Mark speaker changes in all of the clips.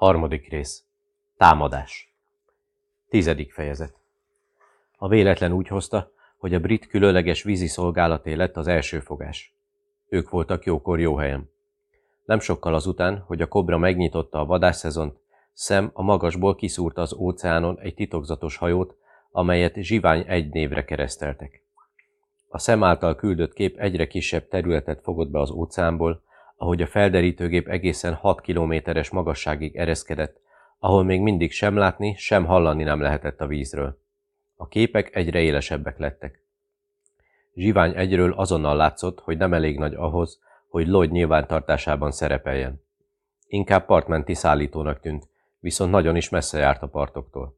Speaker 1: Harmadik rész. Támadás. Tizedik fejezet. A véletlen úgy hozta, hogy a brit különleges vízi szolgálaté lett az első fogás. Ők voltak jókor jó helyen. Nem sokkal azután, hogy a kobra megnyitotta a vadásszezont, Szem a magasból kiszúrta az óceánon egy titokzatos hajót, amelyet Zsivány egy névre kereszteltek. A szem által küldött kép egyre kisebb területet fogott be az óceánból, ahogy a felderítőgép egészen 6 kilométeres magasságig ereszkedett, ahol még mindig sem látni, sem hallani nem lehetett a vízről. A képek egyre élesebbek lettek. Zsivány egyről azonnal látszott, hogy nem elég nagy ahhoz, hogy Lloyd nyilvántartásában szerepeljen. Inkább partmenti szállítónak tűnt, viszont nagyon is messze járt a partoktól.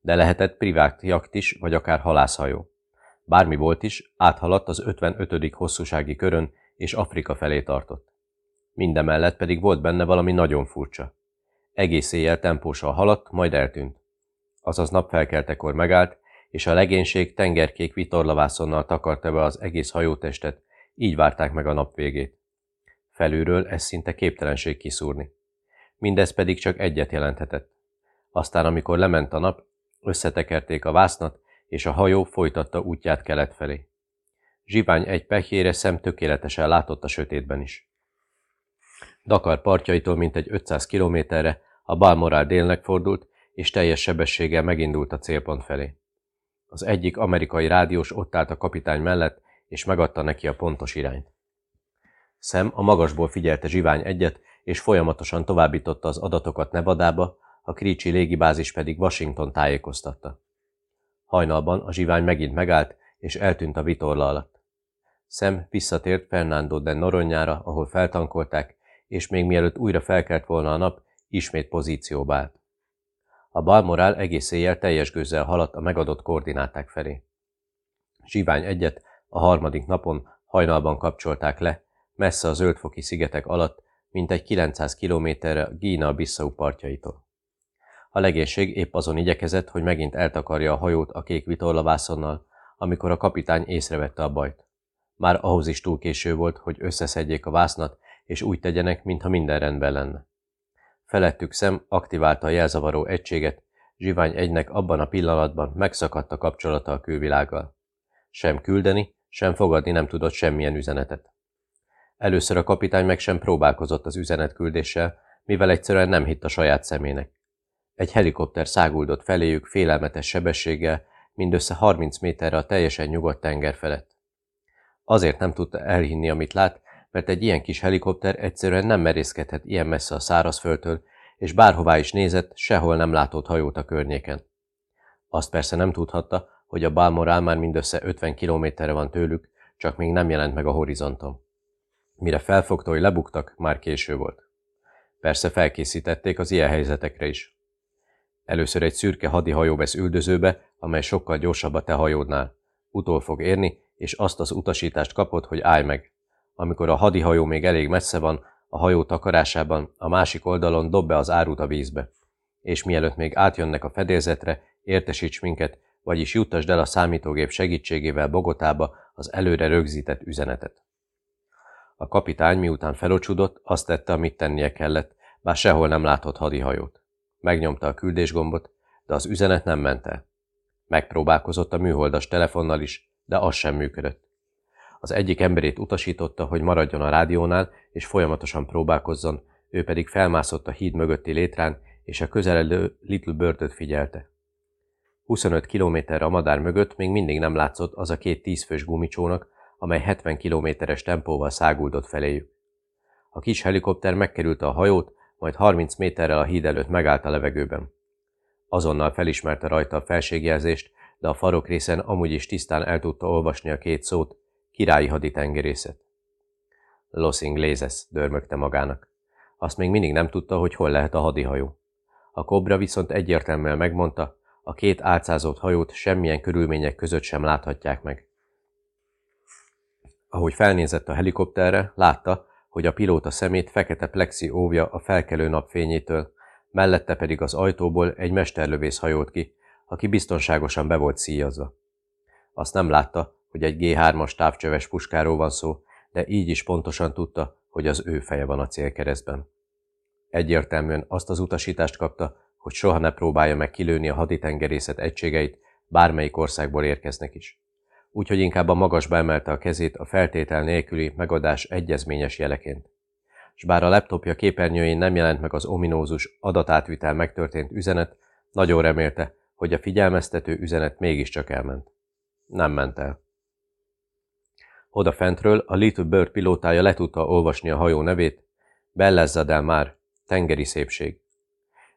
Speaker 1: De lehetett privát jakt is, vagy akár halászhajó. Bármi volt is, áthaladt az 55. hosszúsági körön, és Afrika felé tartott. Mindemellett pedig volt benne valami nagyon furcsa. Egész éjjel tempósan haladt, majd eltűnt. Azaz napfelkeltekor megállt, és a legénység tengerkék vitorlavászonnal takarta be az egész hajótestet, így várták meg a nap végét. Felülről ez szinte képtelenség kiszúrni. Mindez pedig csak egyet jelenthetett. Aztán, amikor lement a nap, összetekerték a vásznat, és a hajó folytatta útját kelet felé. Zsivány egy pehjére szem tökéletesen látott a sötétben is. Dakar partjaitól mintegy 500 kilométerre a Balmoral délnek fordult, és teljes sebességgel megindult a célpont felé. Az egyik amerikai rádiós ott állt a kapitány mellett, és megadta neki a pontos irányt. Szem a magasból figyelte Zsivány egyet, és folyamatosan továbbította az adatokat Nevadába, a Krícsi légibázis pedig Washington tájékoztatta. Hajnalban a zsivány megint megállt, és eltűnt a vitorla alatt. Szem visszatért Fernando de Noronyára, ahol feltankolták, és még mielőtt újra felkelt volna a nap, ismét pozícióba állt. A Balmoral egész éjjel teljes gőzzel haladt a megadott koordináták felé. Zsivány egyet a harmadik napon hajnalban kapcsolták le, messze a zöldfoki szigetek alatt, mintegy 900 kilométerre Gína-Bissau partjaitól. A legénység épp azon igyekezett, hogy megint eltakarja a hajót a kék vitorlavászonnal, amikor a kapitány észrevette a bajt. Már ahhoz is túl késő volt, hogy összeszedjék a vásznat, és úgy tegyenek, mintha minden rendben lenne. Felettük szem aktiválta a jelzavaró egységet, Zsivány egynek abban a pillanatban megszakadt a kapcsolata a külvilággal. Sem küldeni, sem fogadni nem tudott semmilyen üzenetet. Először a kapitány meg sem próbálkozott az üzenetküldéssel, mivel egyszerűen nem hitt a saját szemének. Egy helikopter száguldott feléjük félelmetes sebességgel, mindössze 30 méterre a teljesen nyugodt tenger felett. Azért nem tudta elhinni, amit lát, mert egy ilyen kis helikopter egyszerűen nem merészkedhet ilyen messze a szárazföldtől, és bárhová is nézett, sehol nem látott hajót a környéken. Azt persze nem tudhatta, hogy a Balmoral már mindössze 50 kilométerre van tőlük, csak még nem jelent meg a horizonton. Mire felfogta, hogy lebuktak, már késő volt. Persze felkészítették az ilyen helyzetekre is. Először egy szürke hadihajó vesz üldözőbe, amely sokkal gyorsabb a te hajódnál. Utol fog érni, és azt az utasítást kapod, hogy állj meg. Amikor a hadihajó még elég messze van, a hajó takarásában a másik oldalon dob be az árut a vízbe. És mielőtt még átjönnek a fedélzetre, értesíts minket, vagyis juttasd el a számítógép segítségével Bogotába az előre rögzített üzenetet. A kapitány miután felocsudott, azt tette, amit tennie kellett, bár sehol nem látott hadihajót. Megnyomta a küldésgombot, de az üzenet nem ment el. Megpróbálkozott a műholdas telefonnal is, de az sem működött. Az egyik emberét utasította, hogy maradjon a rádiónál, és folyamatosan próbálkozzon, ő pedig felmászott a híd mögötti létrán, és a közeledő Little Birdöt figyelte. 25 kilométerre a madár mögött még mindig nem látszott az a két tízfős gumicsónak, amely 70 kilométeres tempóval száguldott feléjük. A kis helikopter megkerülte a hajót, majd 30 méterrel a híd előtt megállt a levegőben. Azonnal felismerte rajta a felségjelzést, de a farok részen amúgy is tisztán el tudta olvasni a két szót, királyi haditengerészet. Los Ingleses, dörmögte magának. Azt még mindig nem tudta, hogy hol lehet a hadihajó. A kobra viszont egyértelműen megmondta, a két álcázott hajót semmilyen körülmények között sem láthatják meg. Ahogy felnézett a helikopterre, látta, hogy a pilóta szemét fekete plexi óvja a felkelő napfényétől, mellette pedig az ajtóból egy mesterlövész hajót ki, aki biztonságosan be volt szíjazva. Azt nem látta, hogy egy G3-as távcsöves puskáról van szó, de így is pontosan tudta, hogy az ő feje van a célkeresztben. Egyértelműen azt az utasítást kapta, hogy soha ne próbálja meg kilőni a haditengerészet egységeit, bármelyik országból érkeznek is. Úgyhogy inkább a magasba emelte a kezét a feltétel nélküli megadás egyezményes jeleként. S bár a laptopja képernyőjén nem jelent meg az ominózus adatátvitel megtörtént üzenet, nagyon remélte, hogy a figyelmeztető üzenet mégiscsak elment. Nem ment el. Oda fentről a Little Bird pilótája le tudta olvasni a hajó nevét, Bellezza del Mar, tengeri szépség.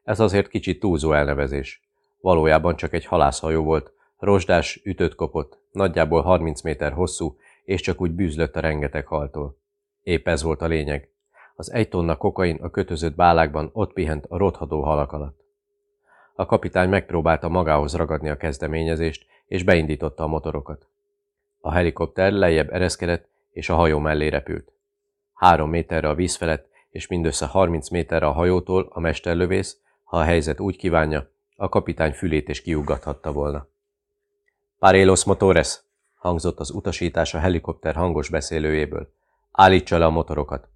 Speaker 1: Ez azért kicsit túlzó elnevezés. Valójában csak egy halászhajó volt, rozsdás, ütött kopott, nagyjából 30 méter hosszú, és csak úgy bűzlött a rengeteg haltól. Épp ez volt a lényeg. Az egy tonna kokain a kötözött bálákban ott pihent a rothadó halak alatt. A kapitány megpróbálta magához ragadni a kezdeményezést, és beindította a motorokat. A helikopter lejjebb ereszkedett, és a hajó mellé repült. Három méterre a víz felett, és mindössze 30 méterre a hajótól a mesterlövész, ha a helyzet úgy kívánja, a kapitány fülét is kiuggathatta volna. Parelos motores, hangzott az utasítás a helikopter hangos beszélőjéből. Állítsa le a motorokat.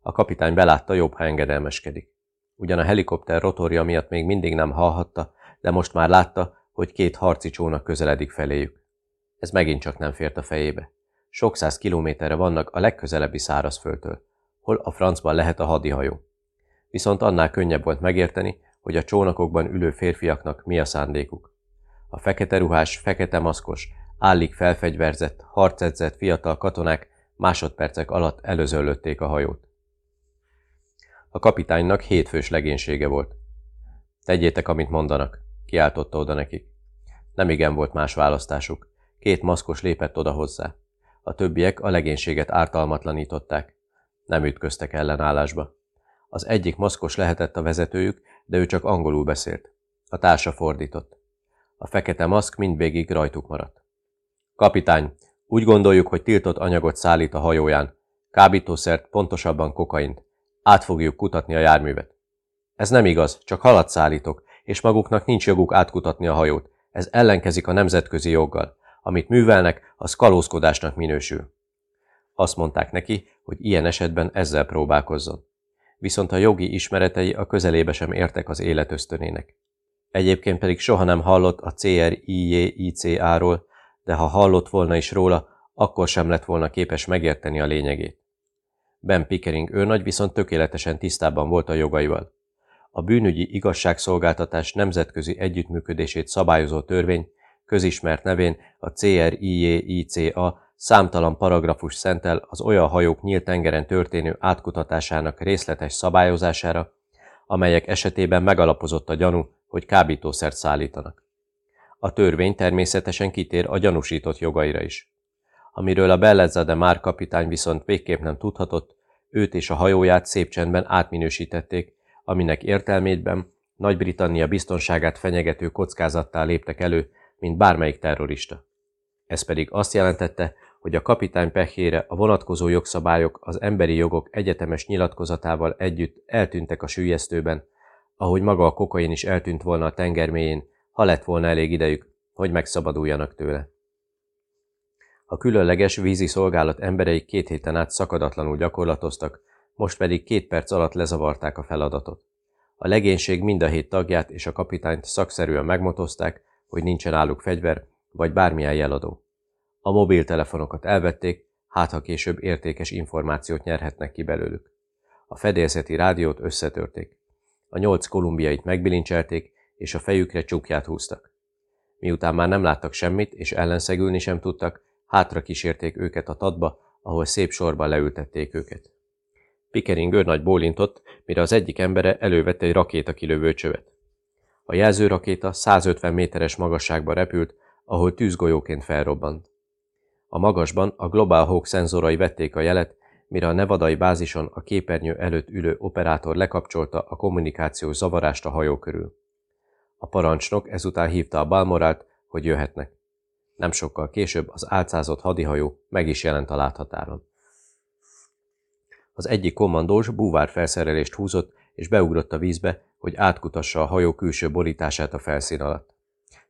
Speaker 1: A kapitány belátta, jobb, ha engedelmeskedik. Ugyan a helikopter rotorja miatt még mindig nem hallhatta, de most már látta, hogy két harci csónak közeledik feléjük. Ez megint csak nem fért a fejébe. Sok száz kilométerre vannak a legközelebbi szárazföldtől, hol a francban lehet a hadihajó. Viszont annál könnyebb volt megérteni, hogy a csónakokban ülő férfiaknak mi a szándékuk. A fekete ruhás, fekete maszkos, állig felfegyverzett, harcedzett fiatal katonák másodpercek alatt előzöllötték a hajót. A kapitánynak hétfős legénysége volt. Tegyétek, amit mondanak, kiáltotta oda nekik. Nem igen volt más választásuk. Két maszkos lépett oda hozzá. A többiek a legénységet ártalmatlanították. Nem ütköztek ellenállásba. Az egyik maszkos lehetett a vezetőjük, de ő csak angolul beszélt. A társa fordított. A fekete maszk mindvégig rajtuk maradt. Kapitány, úgy gondoljuk, hogy tiltott anyagot szállít a hajóján. Kábítószert, pontosabban kokaint. Át fogjuk kutatni a járművet. Ez nem igaz, csak halat szállítok, és maguknak nincs joguk átkutatni a hajót. Ez ellenkezik a nemzetközi joggal. Amit művelnek, az kalózkodásnak minősül. Azt mondták neki, hogy ilyen esetben ezzel próbálkozzon. Viszont a jogi ismeretei a közelébe sem értek az élet ösztönének. Egyébként pedig soha nem hallott a CRIJICA-ról, de ha hallott volna is róla, akkor sem lett volna képes megérteni a lényegét. Ben Pickering őrnagy viszont tökéletesen tisztában volt a jogaival. A bűnügyi igazságszolgáltatás nemzetközi együttműködését szabályozó törvény közismert nevén a CRIJICA számtalan paragrafus szentel az olyan hajók nyílt tengeren történő átkutatásának részletes szabályozására, amelyek esetében megalapozott a gyanú, hogy kábítószert szállítanak. A törvény természetesen kitér a gyanúsított jogaira is. Amiről a Bellezza Már kapitány viszont végképp nem tudhatott, őt és a hajóját szép csendben átminősítették, aminek értelmében Nagy-Britannia biztonságát fenyegető kockázattá léptek elő, mint bármelyik terrorista. Ez pedig azt jelentette, hogy a kapitány pehére a vonatkozó jogszabályok az emberi jogok egyetemes nyilatkozatával együtt eltűntek a sűjesztőben, ahogy maga a kokain is eltűnt volna a tengermélyén, ha lett volna elég idejük, hogy megszabaduljanak tőle. A különleges vízi szolgálat emberei két héten át szakadatlanul gyakorlatoztak, most pedig két perc alatt lezavarták a feladatot. A legénység mind a hét tagját és a kapitányt szakszerűen megmotozták, hogy nincsen álluk fegyver, vagy bármilyen jeladó. A mobiltelefonokat elvették, hát ha később értékes információt nyerhetnek ki belőlük. A fedélzeti rádiót összetörték. A nyolc kolumbiait megbilincselték, és a fejükre csukját húztak. Miután már nem láttak semmit, és ellenszegülni sem tudtak, hátra kísérték őket a tadba, ahol szép sorban leültették őket. Pickering őrnagy bólintott, mire az egyik embere elővette egy rakéta kilövő csövet. A jelzőrakéta 150 méteres magasságba repült, ahol tűzgolyóként felrobbant. A magasban a Global Hawk szenzorai vették a jelet, mire a nevadai bázison a képernyő előtt ülő operátor lekapcsolta a kommunikációs zavarást a hajó körül. A parancsnok ezután hívta a Balmorált, hogy jöhetnek. Nem sokkal később az álcázott hadihajó meg is jelent a láthatáron. Az egyik kommandós búvár felszerelést húzott, és beugrott a vízbe, hogy átkutassa a hajó külső borítását a felszín alatt.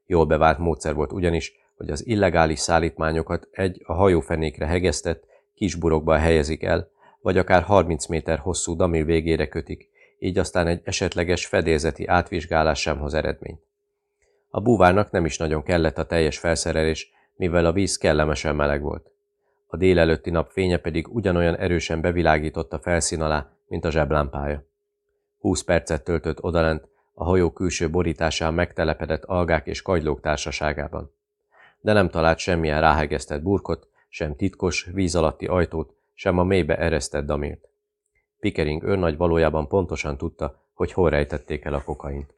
Speaker 1: Jól bevált módszer volt ugyanis, hogy az illegális szállítmányokat egy a hajófenékre hegesztett, kis burokba helyezik el, vagy akár 30 méter hosszú damil végére kötik, így aztán egy esetleges fedélzeti átvizsgálás sem hoz eredményt. A búvárnak nem is nagyon kellett a teljes felszerelés, mivel a víz kellemesen meleg volt. A délelőtti nap fénye pedig ugyanolyan erősen bevilágította felszín alá, mint a zseblámpája. Húsz percet töltött odalent, a hajó külső borításán megtelepedett algák és kagylók társaságában. De nem talált semmilyen ráhegesztett burkot, sem titkos, víz alatti ajtót, sem a mélybe eresztett damilt. Pickering őrnagy valójában pontosan tudta, hogy hol rejtették el a kokaint.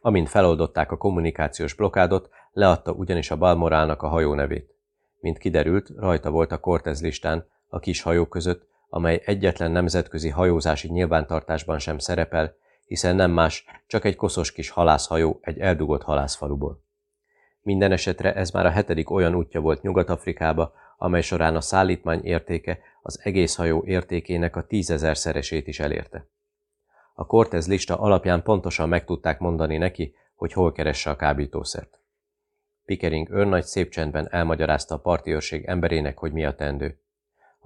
Speaker 1: Amint feloldották a kommunikációs blokádot, leadta ugyanis a Balmorálnak a hajó nevét. Mint kiderült, rajta volt a Cortez listán, a kis hajók között, amely egyetlen nemzetközi hajózási nyilvántartásban sem szerepel, hiszen nem más, csak egy koszos kis halászhajó egy eldugott halászfaluból. Minden esetre ez már a hetedik olyan útja volt Nyugat-Afrikába, amely során a szállítmány értéke az egész hajó értékének a tízezer szeresét is elérte. A Cortez lista alapján pontosan meg tudták mondani neki, hogy hol keresse a kábítószert. Pickering őrnagy szép csendben elmagyarázta a parti emberének, hogy mi a tendő.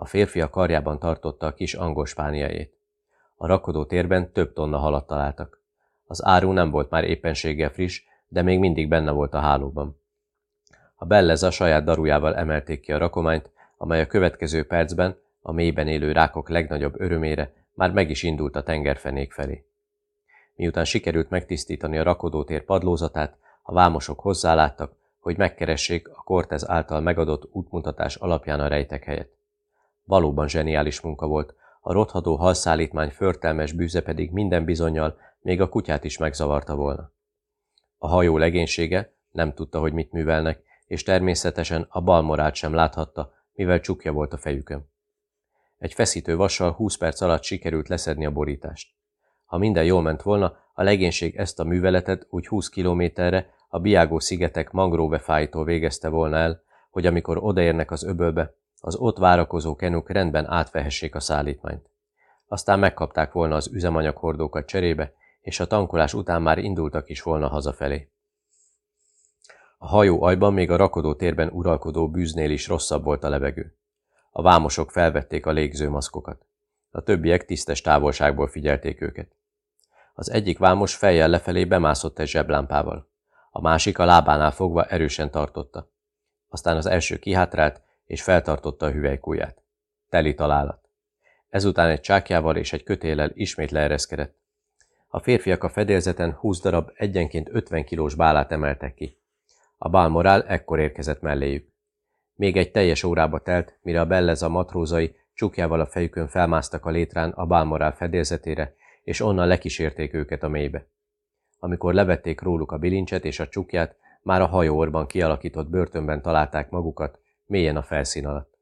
Speaker 1: A férfi a karjában tartotta a kis angol spániájét. A rakodó térben több tonna halat találtak. Az áru nem volt már éppenséggel friss, de még mindig benne volt a hálóban. A belleza saját darujával emelték ki a rakományt, amely a következő percben, a mélyben élő rákok legnagyobb örömére már meg is indult a tengerfenék felé. Miután sikerült megtisztítani a rakodótér padlózatát, a vámosok hozzáláttak, hogy megkeressék a Cortez által megadott útmutatás alapján a rejtek helyet. Valóban zseniális munka volt, a rothadó halszállítmány förtelmes bűze pedig minden bizonyal még a kutyát is megzavarta volna. A hajó legénysége nem tudta, hogy mit művelnek, és természetesen a balmorát sem láthatta, mivel csukja volt a fejükön. Egy feszítő vassal 20 perc alatt sikerült leszedni a borítást. Ha minden jól ment volna, a legénység ezt a műveletet úgy 20 kilométerre a Biágó szigetek mangróvefáitól végezte volna el, hogy amikor odaérnek az öbölbe, az ott várakozó kenuk rendben átvehessék a szállítmányt. Aztán megkapták volna az üzemanyaghordókat cserébe, és a tankolás után már indultak is volna hazafelé. A hajó ajban még a rakodó térben uralkodó bűznél is rosszabb volt a levegő. A vámosok felvették a légzőmaszkokat. A többiek tisztes távolságból figyelték őket. Az egyik vámos fejjel lefelé bemászott egy zseblámpával. A másik a lábánál fogva erősen tartotta. Aztán az első kihátrált, és feltartotta a hüvelykúját. Teli találat. Ezután egy csákjával és egy kötéllel ismét leereszkedett. A férfiak a fedélzeten 20 darab egyenként 50 kilós bálát emeltek ki. A Balmoral ekkor érkezett melléjük. Még egy teljes órába telt, mire a Belleza matrózai csukjával a fejükön felmásztak a létrán a Balmoral fedélzetére, és onnan lekísérték őket a mélybe. Amikor levették róluk a bilincset és a csukját, már a hajóorban kialakított börtönben találták magukat, mélyen a felszín alatt.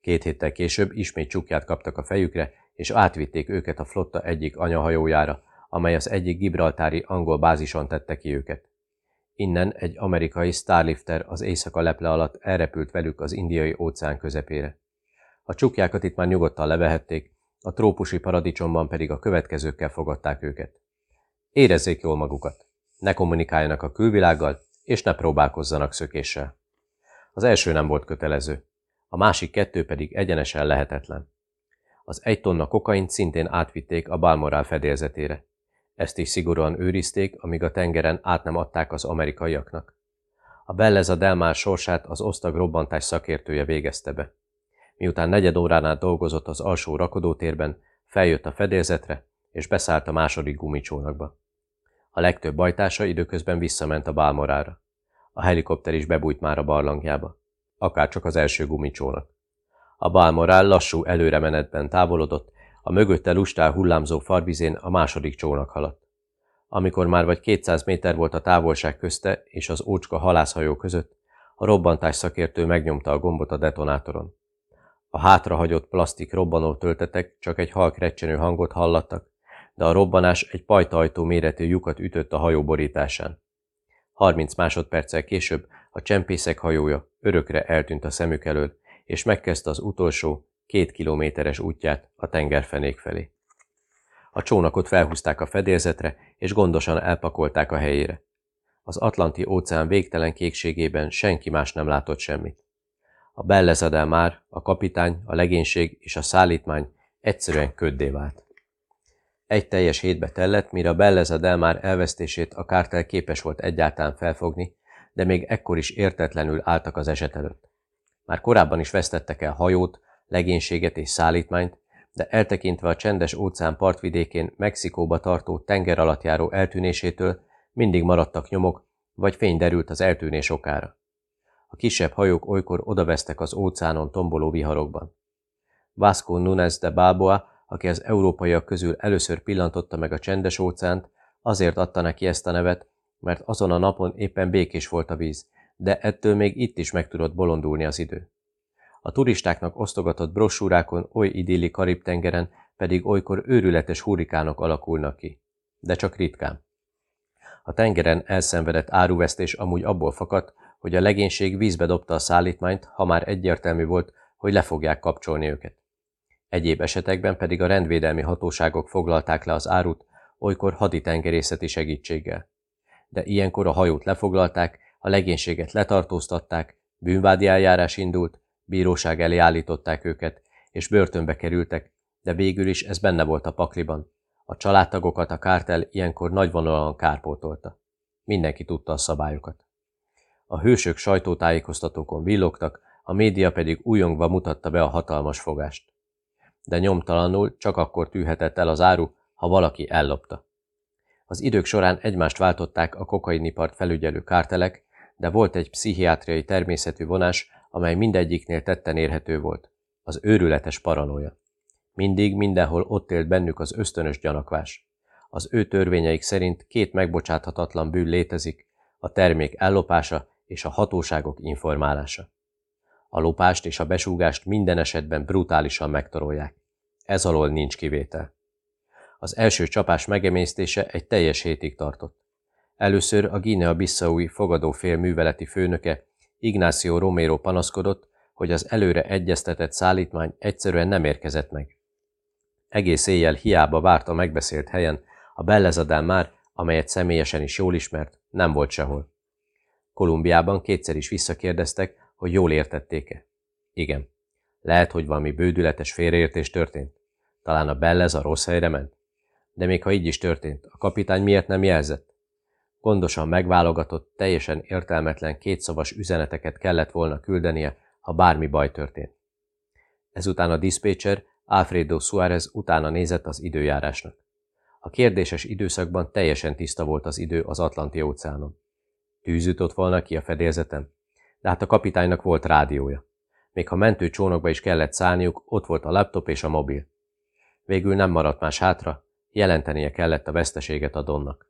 Speaker 1: Két héttel később ismét csukját kaptak a fejükre, és átvitték őket a flotta egyik anyahajójára, amely az egyik gibraltári angol bázison tette ki őket. Innen egy amerikai Starlifter az éjszaka leple alatt elrepült velük az indiai óceán közepére. A csukjákat itt már nyugodtan levehették, a trópusi paradicsomban pedig a következőkkel fogadták őket. Érezzék jól magukat, ne kommunikáljanak a külvilággal, és ne próbálkozzanak szökéssel. Az első nem volt kötelező, a másik kettő pedig egyenesen lehetetlen. Az egy tonna kokaint szintén átvitték a Balmoral fedélzetére. Ezt is szigorúan őrizték, amíg a tengeren át nem adták az amerikaiaknak. A Belleza Delmár sorsát az osztag robbantás szakértője végezte be. Miután negyed óránál dolgozott az alsó rakodótérben, feljött a fedélzetre, és beszállt a második gumicsónakba. A legtöbb bajtása időközben visszament a Balmorára. A helikopter is bebújt már a barlangjába. Akárcsak az első gumicsónak. A Balmorál lassú előremenetben távolodott, a mögötte lustál hullámzó farvizén a második csónak haladt. Amikor már vagy 200 méter volt a távolság közte és az ócska halászhajó között, a robbantás szakértő megnyomta a gombot a detonátoron. A hátrahagyott plastik robbanó töltetek csak egy halk recsenő hangot hallattak, de a robbanás egy pajtajtó méretű lyukat ütött a hajó borításán. 30 másodperccel később a csempészek hajója örökre eltűnt a szemük elől, és megkezdte az utolsó, két kilométeres útját a tengerfenék felé. A csónakot felhúzták a fedélzetre, és gondosan elpakolták a helyére. Az Atlanti óceán végtelen kékségében senki más nem látott semmit. A Bellezadel már, a kapitány, a legénység és a szállítmány egyszerűen köddé vált. Egy teljes hétbe tellett, mire a Belleza Delmár elvesztését a kártel képes volt egyáltalán felfogni, de még ekkor is értetlenül álltak az eset előtt. Már korábban is vesztettek el hajót, legénységet és szállítmányt, de eltekintve a csendes óceán partvidékén Mexikóba tartó tenger alatt járó eltűnésétől mindig maradtak nyomok, vagy fény derült az eltűnés okára. A kisebb hajók olykor odavesztek az óceánon tomboló viharokban. Vasco Nunes de Balboa, aki az európaiak közül először pillantotta meg a csendes óceánt, azért adta neki ezt a nevet, mert azon a napon éppen békés volt a víz, de ettől még itt is meg tudott bolondulni az idő. A turistáknak osztogatott brossúrákon oly idilli Karib-tengeren pedig olykor őrületes hurrikánok alakulnak ki. De csak ritkán. A tengeren elszenvedett áruvesztés amúgy abból fakadt, hogy a legénység vízbe dobta a szállítmányt, ha már egyértelmű volt, hogy le fogják kapcsolni őket. Egyéb esetekben pedig a rendvédelmi hatóságok foglalták le az árut, olykor haditengerészeti segítséggel. De ilyenkor a hajót lefoglalták, a legénységet letartóztatták, bűnvádi eljárás indult, bíróság elé állították őket, és börtönbe kerültek, de végül is ez benne volt a pakliban. A családtagokat a kártel ilyenkor nagyvonalon kárpótolta. Mindenki tudta a szabályokat. A hősök sajtótájékoztatókon villogtak, a média pedig újongva mutatta be a hatalmas fogást. De nyomtalanul csak akkor tűhetett el az áru, ha valaki ellopta. Az idők során egymást váltották a kokainipart felügyelő kártelek, de volt egy pszichiátriai természetű vonás, amely mindegyiknél tetten érhető volt. Az őrületes paranoia. Mindig, mindenhol ott élt bennük az ösztönös gyanakvás. Az ő törvényeik szerint két megbocsáthatatlan bűn létezik, a termék ellopása és a hatóságok informálása. A lopást és a besúgást minden esetben brutálisan megtorolják. Ez alól nincs kivétel. Az első csapás megemésztése egy teljes hétig tartott. Először a Guinea-Bissaui fogadófél műveleti főnöke Ignacio Romero panaszkodott, hogy az előre egyeztetett szállítmány egyszerűen nem érkezett meg. Egész éjjel hiába várt a megbeszélt helyen, a Bellezadán már, amelyet személyesen is jól ismert, nem volt sehol. Kolumbiában kétszer is visszakérdeztek, hogy jól értették-e. Igen. Lehet, hogy valami bődületes félreértés történt. Talán a Bellez a rossz helyre ment. De még ha így is történt, a kapitány miért nem jelzett? Gondosan megválogatott, teljesen értelmetlen kétszavas üzeneteket kellett volna küldenie, ha bármi baj történt. Ezután a diszpécser Alfredo Suárez utána nézett az időjárásnak. A kérdéses időszakban teljesen tiszta volt az idő az Atlanti óceánon. Tűz jutott volna ki a fedélzetem, de hát a kapitánynak volt rádiója. Még ha mentő csónakba is kellett szállniuk, ott volt a laptop és a mobil. Végül nem maradt más hátra, jelentenie kellett a veszteséget a Donnak.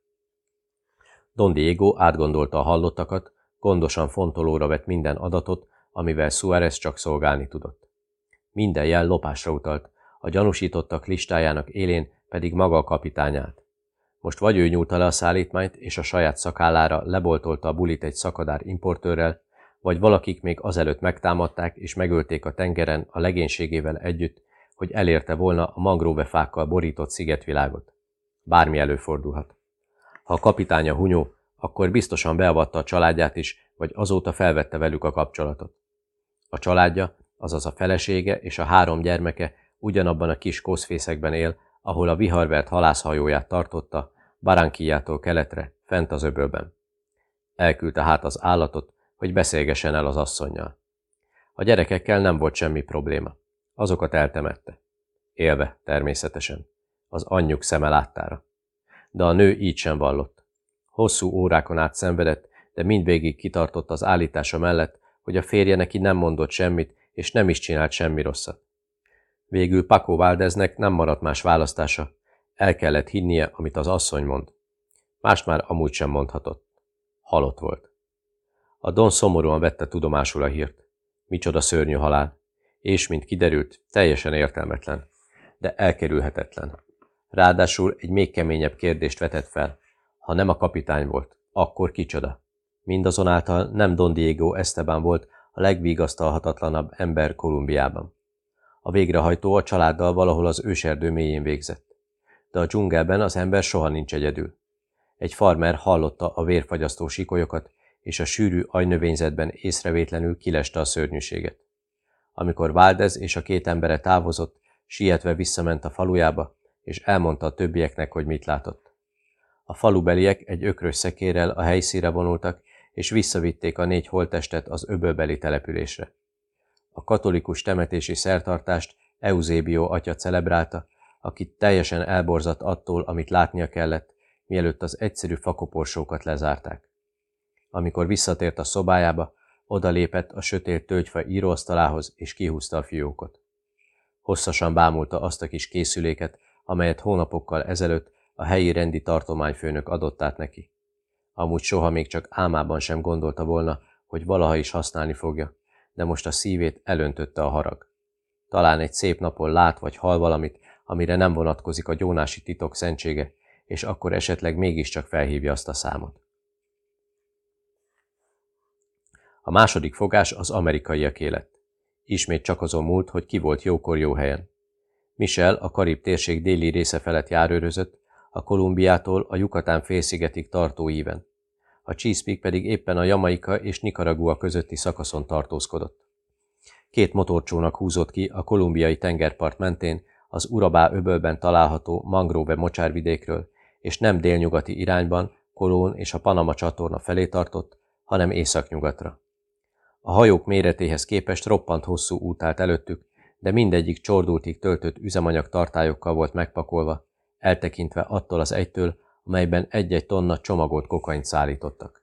Speaker 1: Don Diego átgondolta a hallottakat, gondosan fontolóra vett minden adatot, amivel Suárez csak szolgálni tudott. Minden jel lopásra utalt, a gyanúsítottak listájának élén pedig maga a kapitány állt. Most vagy ő nyúlta le a szállítmányt, és a saját szakállára leboltolta a bulit egy szakadár importőrrel, vagy valakik még azelőtt megtámadták és megölték a tengeren a legénységével együtt, hogy elérte volna a mangróvefákkal borított szigetvilágot. Bármi előfordulhat. Ha a kapitánya hunyó, akkor biztosan beavatta a családját is, vagy azóta felvette velük a kapcsolatot. A családja, azaz a felesége és a három gyermeke ugyanabban a kis koszfészekben él, ahol a viharvert halászhajóját tartotta, Barankijától keletre, fent az öbölben. Elküldte hát az állatot, hogy beszélgessen el az asszonynal. A gyerekekkel nem volt semmi probléma. Azokat eltemette. Élve, természetesen. Az anyjuk szeme láttára de a nő így sem vallott. Hosszú órákon át szenvedett, de mindvégig kitartott az állítása mellett, hogy a férje neki nem mondott semmit, és nem is csinált semmi rosszat. Végül Paco Valdeznek nem maradt más választása, el kellett hinnie, amit az asszony mond. Más már amúgy sem mondhatott. Halott volt. A Don szomorúan vette tudomásul a hírt. Micsoda szörnyű halál. És, mint kiderült, teljesen értelmetlen, de elkerülhetetlen. Ráadásul egy még keményebb kérdést vetett fel. Ha nem a kapitány volt, akkor kicsoda? Mindazonáltal nem Don Diego Esteban volt a legvigasztalhatatlanabb ember Kolumbiában. A végrehajtó a családdal valahol az őserdő mélyén végzett. De a dzsungelben az ember soha nincs egyedül. Egy farmer hallotta a vérfagyasztó sikolyokat, és a sűrű ajnövényzetben észrevétlenül kileste a szörnyűséget. Amikor Valdez és a két embere távozott, sietve visszament a falujába, és elmondta a többieknek, hogy mit látott. A falubeliek egy ökrös szekérrel a helyszíre vonultak, és visszavitték a négy holttestet az öbölbeli településre. A katolikus temetési szertartást Eusébio atya celebrálta, akit teljesen elborzadt attól, amit látnia kellett, mielőtt az egyszerű fakoporsókat lezárták. Amikor visszatért a szobájába, odalépett a sötét tölgyfa íróasztalához, és kihúzta a fiókot. Hosszasan bámulta azt a kis készüléket, amelyet hónapokkal ezelőtt a helyi rendi tartományfőnök adott át neki. Amúgy soha még csak álmában sem gondolta volna, hogy valaha is használni fogja, de most a szívét elöntötte a harag. Talán egy szép napon lát vagy hal valamit, amire nem vonatkozik a gyónási titok szentsége, és akkor esetleg mégiscsak felhívja azt a számot. A második fogás az amerikaiaké lett. Ismét csak azon múlt, hogy ki volt jókor jó helyen. Michel a Karib térség déli része felett járőrözött, a Kolumbiától a Yucatán félszigetig tartó íven. A Chesapeake pedig éppen a Jamaika és Nicaragua közötti szakaszon tartózkodott. Két motorcsónak húzott ki a kolumbiai tengerpart mentén az Urabá öbölben található mangrove mocsárvidékről, és nem délnyugati irányban, Kolón és a Panama csatorna felé tartott, hanem északnyugatra. A hajók méretéhez képest roppant hosszú út állt előttük, de mindegyik csordultig töltött üzemanyag tartályokkal volt megpakolva, eltekintve attól az egytől, amelyben egy-egy tonna csomagolt kokaint szállítottak.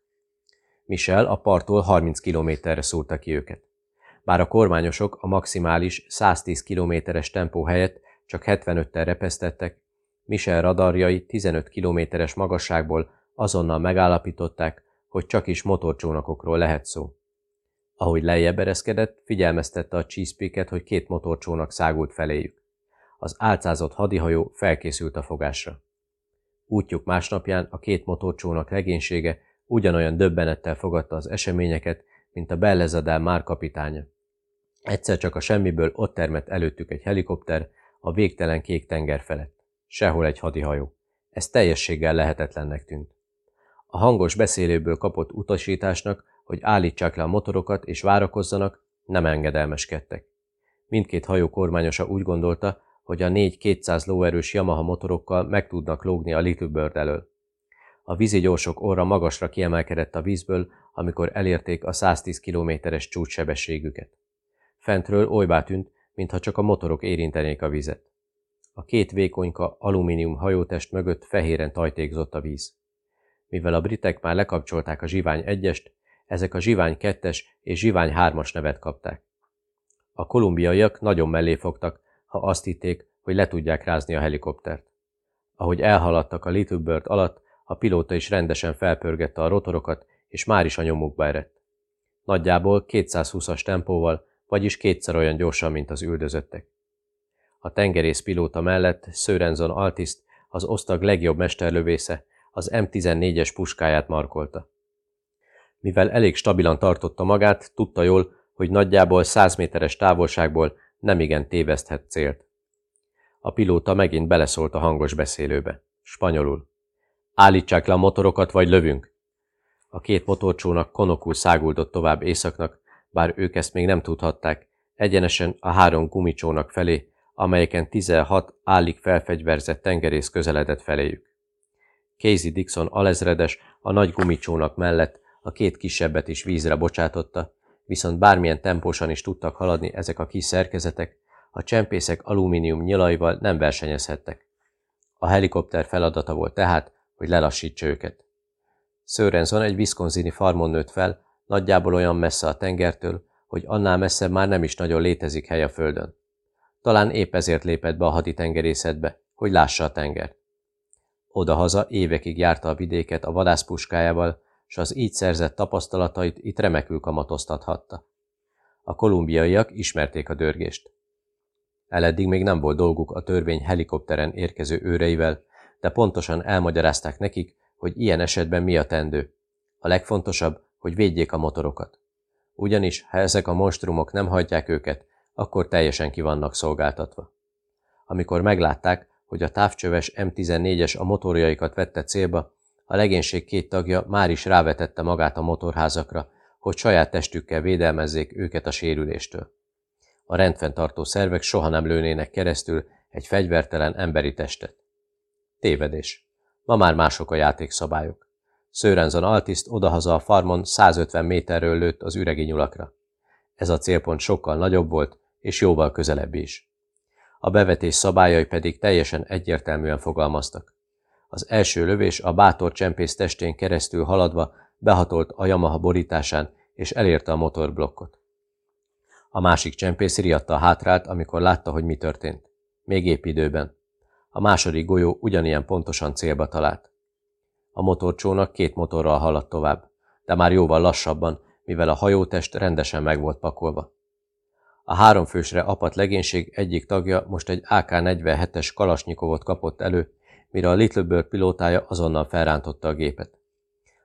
Speaker 1: Michel a parttól 30 kilométerre szúrta ki őket. Bár a kormányosok a maximális 110 kilométeres tempó helyett csak 75-tel repesztettek, Michel radarjai 15 kilométeres magasságból azonnal megállapították, hogy csak is motorcsónakokról lehet szó. Ahogy lejjebb ereszkedett, figyelmeztette a Chesapeake-et, hogy két motorcsónak szágult feléjük. Az álcázott hadihajó felkészült a fogásra. Útjuk másnapján a két motorcsónak legénysége ugyanolyan döbbenettel fogadta az eseményeket, mint a Bellezadál már kapitánya. Egyszer csak a semmiből ott termett előttük egy helikopter a végtelen kék tenger felett. Sehol egy hadihajó. Ez teljességgel lehetetlennek tűnt. A hangos beszélőből kapott utasításnak hogy állítsák le a motorokat és várakozzanak, nem engedelmeskedtek. Mindkét hajó kormányosa úgy gondolta, hogy a négy 200 lóerős Yamaha motorokkal meg tudnak lógni a Little Bird elől. A vízi gyorsok orra magasra kiemelkedett a vízből, amikor elérték a 110 kilométeres csúcssebességüket. Fentről olybá tűnt, mintha csak a motorok érintenék a vizet. A két vékonyka alumínium hajótest mögött fehéren tajtékzott a víz. Mivel a britek már lekapcsolták a zsivány egyest, ezek a Zsivány 2-es és Zsivány 3-as nevet kapták. A kolumbiaiak nagyon mellé fogtak, ha azt hitték, hogy le tudják rázni a helikoptert. Ahogy elhaladtak a Little Bird alatt, a pilóta is rendesen felpörgette a rotorokat, és már is a nyomukba erett. Nagyjából 220-as tempóval, vagyis kétszer olyan gyorsan, mint az üldözöttek. A tengerész pilóta mellett Sörenzon Altiszt, az osztag legjobb mesterlövésze, az M14-es puskáját markolta. Mivel elég stabilan tartotta magát, tudta jól, hogy nagyjából 100 méteres távolságból nemigen téveszthet célt. A pilóta megint beleszólt a hangos beszélőbe. Spanyolul. Állítsák le a motorokat, vagy lövünk! A két motorcsónak konokul száguldott tovább északnak, bár ők ezt még nem tudhatták, egyenesen a három gumicsónak felé, amelyeken 16 állig felfegyverzett tengerész közeledett feléjük. Casey Dixon alezredes a nagy gumicsónak mellett a két kisebbet is vízre bocsátotta, viszont bármilyen tempósan is tudtak haladni ezek a kis szerkezetek, a csempészek alumínium nyilaival nem versenyezhettek. A helikopter feladata volt tehát, hogy lelassítsa őket. Sörenson egy viszkonzini farmon nőtt fel, nagyjából olyan messze a tengertől, hogy annál messzebb már nem is nagyon létezik hely a földön. Talán épp ezért lépett be a haditengerészetbe, hogy lássa a tengert. Odahaza évekig járta a vidéket a vadászpuskájával, s az így szerzett tapasztalatait itt remekül kamatoztathatta. A kolumbiaiak ismerték a dörgést. Eleddig még nem volt dolguk a törvény helikopteren érkező őreivel, de pontosan elmagyarázták nekik, hogy ilyen esetben mi a tendő. A legfontosabb, hogy védjék a motorokat. Ugyanis, ha ezek a monstrumok nem hagyják őket, akkor teljesen ki vannak szolgáltatva. Amikor meglátták, hogy a távcsöves M14-es a motorjaikat vette célba, a legénység két tagja már is rávetette magát a motorházakra, hogy saját testükkel védelmezzék őket a sérüléstől. a rendfenntartó szervek soha nem lőnének keresztül egy fegyvertelen emberi testet. Tévedés. Ma már mások a játékszabályok. Szőrenzon Altiszt odahaza a farmon 150 méterről lőtt az üregi nyulakra. Ez a célpont sokkal nagyobb volt, és jóval közelebb is. A bevetés szabályai pedig teljesen egyértelműen fogalmaztak. Az első lövés a bátor csempész testén keresztül haladva behatolt a Yamaha borításán, és elérte a motorblokkot. A másik csempész riadta hátrált, amikor látta, hogy mi történt. Még épp időben. A második golyó ugyanilyen pontosan célba talált. A motorcsónak két motorral haladt tovább, de már jóval lassabban, mivel a hajótest rendesen meg volt pakolva. A háromfősre apat legénység egyik tagja most egy AK-47-es kalasnyikovot kapott elő, mire a Little Bird pilótája azonnal felrántotta a gépet.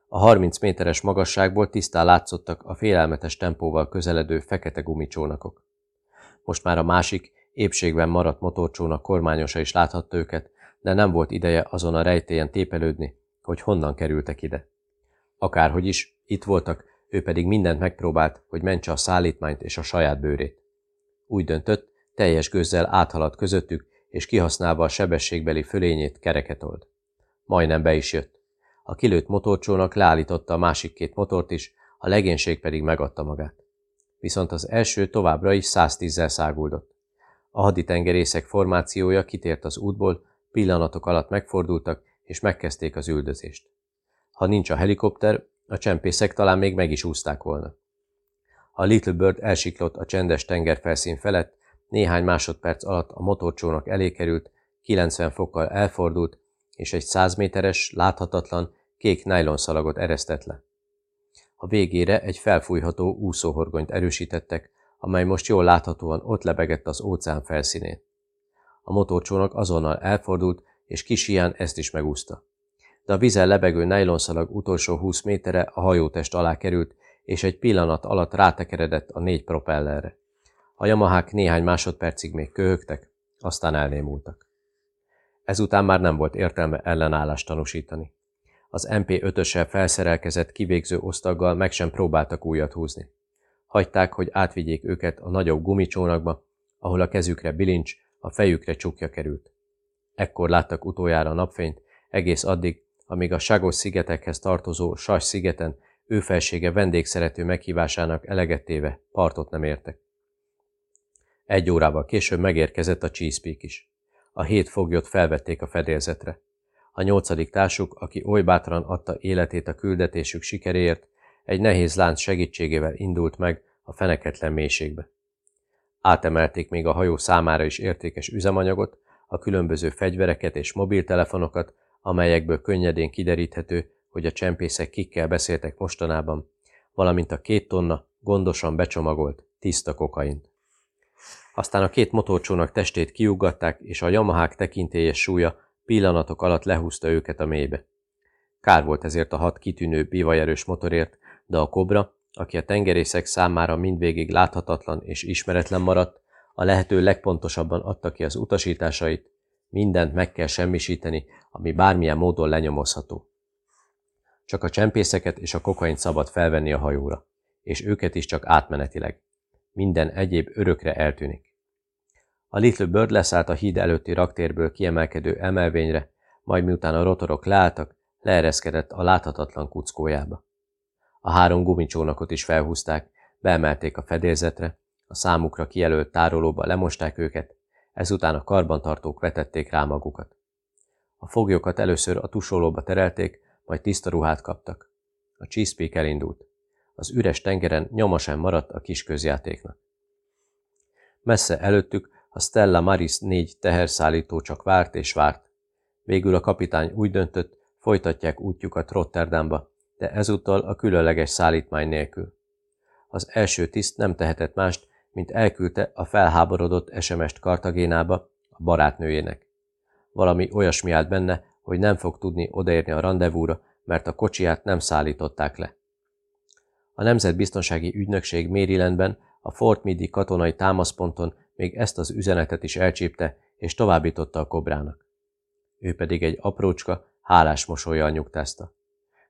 Speaker 1: A 30 méteres magasságból tisztán látszottak a félelmetes tempóval közeledő fekete gumicsónakok. Most már a másik, épségben maradt motorcsónak kormányosa is láthatta őket, de nem volt ideje azon a rejtélyen tépelődni, hogy honnan kerültek ide. Akárhogy is, itt voltak, ő pedig mindent megpróbált, hogy mentse a szállítmányt és a saját bőrét. Úgy döntött, teljes gőzzel áthaladt közöttük, és kihasználva a sebességbeli fölényét kereket old. Majdnem be is jött. A kilőtt motorcsónak leállította a másik két motort is, a legénység pedig megadta magát. Viszont az első továbbra is 110-zel száguldott. A haditengerészek formációja kitért az útból, pillanatok alatt megfordultak, és megkezdték az üldözést. Ha nincs a helikopter, a csempészek talán még meg is úszták volna. A Little Bird elsiklott a csendes tengerfelszín felett, néhány másodperc alatt a motorcsónak elé került, 90 fokkal elfordult, és egy 100 méteres, láthatatlan, kék nájlonszalagot eresztett le. A végére egy felfújható úszóhorgonyt erősítettek, amely most jól láthatóan ott lebegett az óceán felszínén. A motorcsónak azonnal elfordult, és kis ilyen ezt is megúszta. De a vizen lebegő nájlonszalag utolsó 20 méterre a hajótest alá került, és egy pillanat alatt rátekeredett a négy propellerre. A jamahák néhány másodpercig még köhögtek, aztán elnémultak. Ezután már nem volt értelme ellenállást tanúsítani. Az MP5-össel felszerelkezett kivégző osztaggal meg sem próbáltak újat húzni. Hagyták, hogy átvigyék őket a nagyobb gumicsónakba, ahol a kezükre bilincs, a fejükre csukja került. Ekkor láttak utoljára napfényt, egész addig, amíg a Ságos szigetekhez tartozó Sas szigeten ő felsége vendégszerető meghívásának elegettéve partot nem értek. Egy órával később megérkezett a Cheesepeak is. A hét foglyot felvették a fedélzetre. A nyolcadik társuk, aki oly bátran adta életét a küldetésük sikeréért, egy nehéz lánc segítségével indult meg a feneketlen mélységbe. Átemelték még a hajó számára is értékes üzemanyagot, a különböző fegyvereket és mobiltelefonokat, amelyekből könnyedén kideríthető, hogy a csempészek kikkel beszéltek mostanában, valamint a két tonna gondosan becsomagolt, tiszta kokaint. Aztán a két motorcsónak testét kiugatták, és a jamahák tekintélyes súlya pillanatok alatt lehúzta őket a mélybe. Kár volt ezért a hat kitűnő bivajerős motorért, de a kobra, aki a tengerészek számára mindvégig láthatatlan és ismeretlen maradt, a lehető legpontosabban adta ki az utasításait, mindent meg kell semmisíteni, ami bármilyen módon lenyomozható. Csak a csempészeket és a kokaint szabad felvenni a hajóra, és őket is csak átmenetileg. Minden egyéb örökre eltűnik. A Little Bird leszállt a híd előtti raktérből kiemelkedő emelvényre, majd miután a rotorok leálltak, leereszkedett a láthatatlan kuckójába. A három gumicsónakot is felhúzták, beemelték a fedélzetre, a számukra kijelölt tárolóba lemosták őket, ezután a karbantartók vetették rá magukat. A foglyokat először a tusolóba terelték, majd tiszta ruhát kaptak. A Cheesepeak elindult. Az üres tengeren nyoma sem maradt a kis közjátéknak. Messze előttük a Stella Maris négy teherszállító csak várt és várt. Végül a kapitány úgy döntött, folytatják útjukat Rotterdamba, de ezúttal a különleges szállítmány nélkül. Az első tiszt nem tehetett mást, mint elküldte a felháborodott SMS-t Kartagénába a barátnőjének. Valami olyasmi állt benne, hogy nem fog tudni odaérni a rendezvúra, mert a kocsiját nem szállították le. A Nemzetbiztonsági Ügynökség Marylandben a Fort Midi katonai támaszponton még ezt az üzenetet is elcsípte, és továbbította a kobrának. Ő pedig egy aprócska, hálás mosolyjal nyugtázta.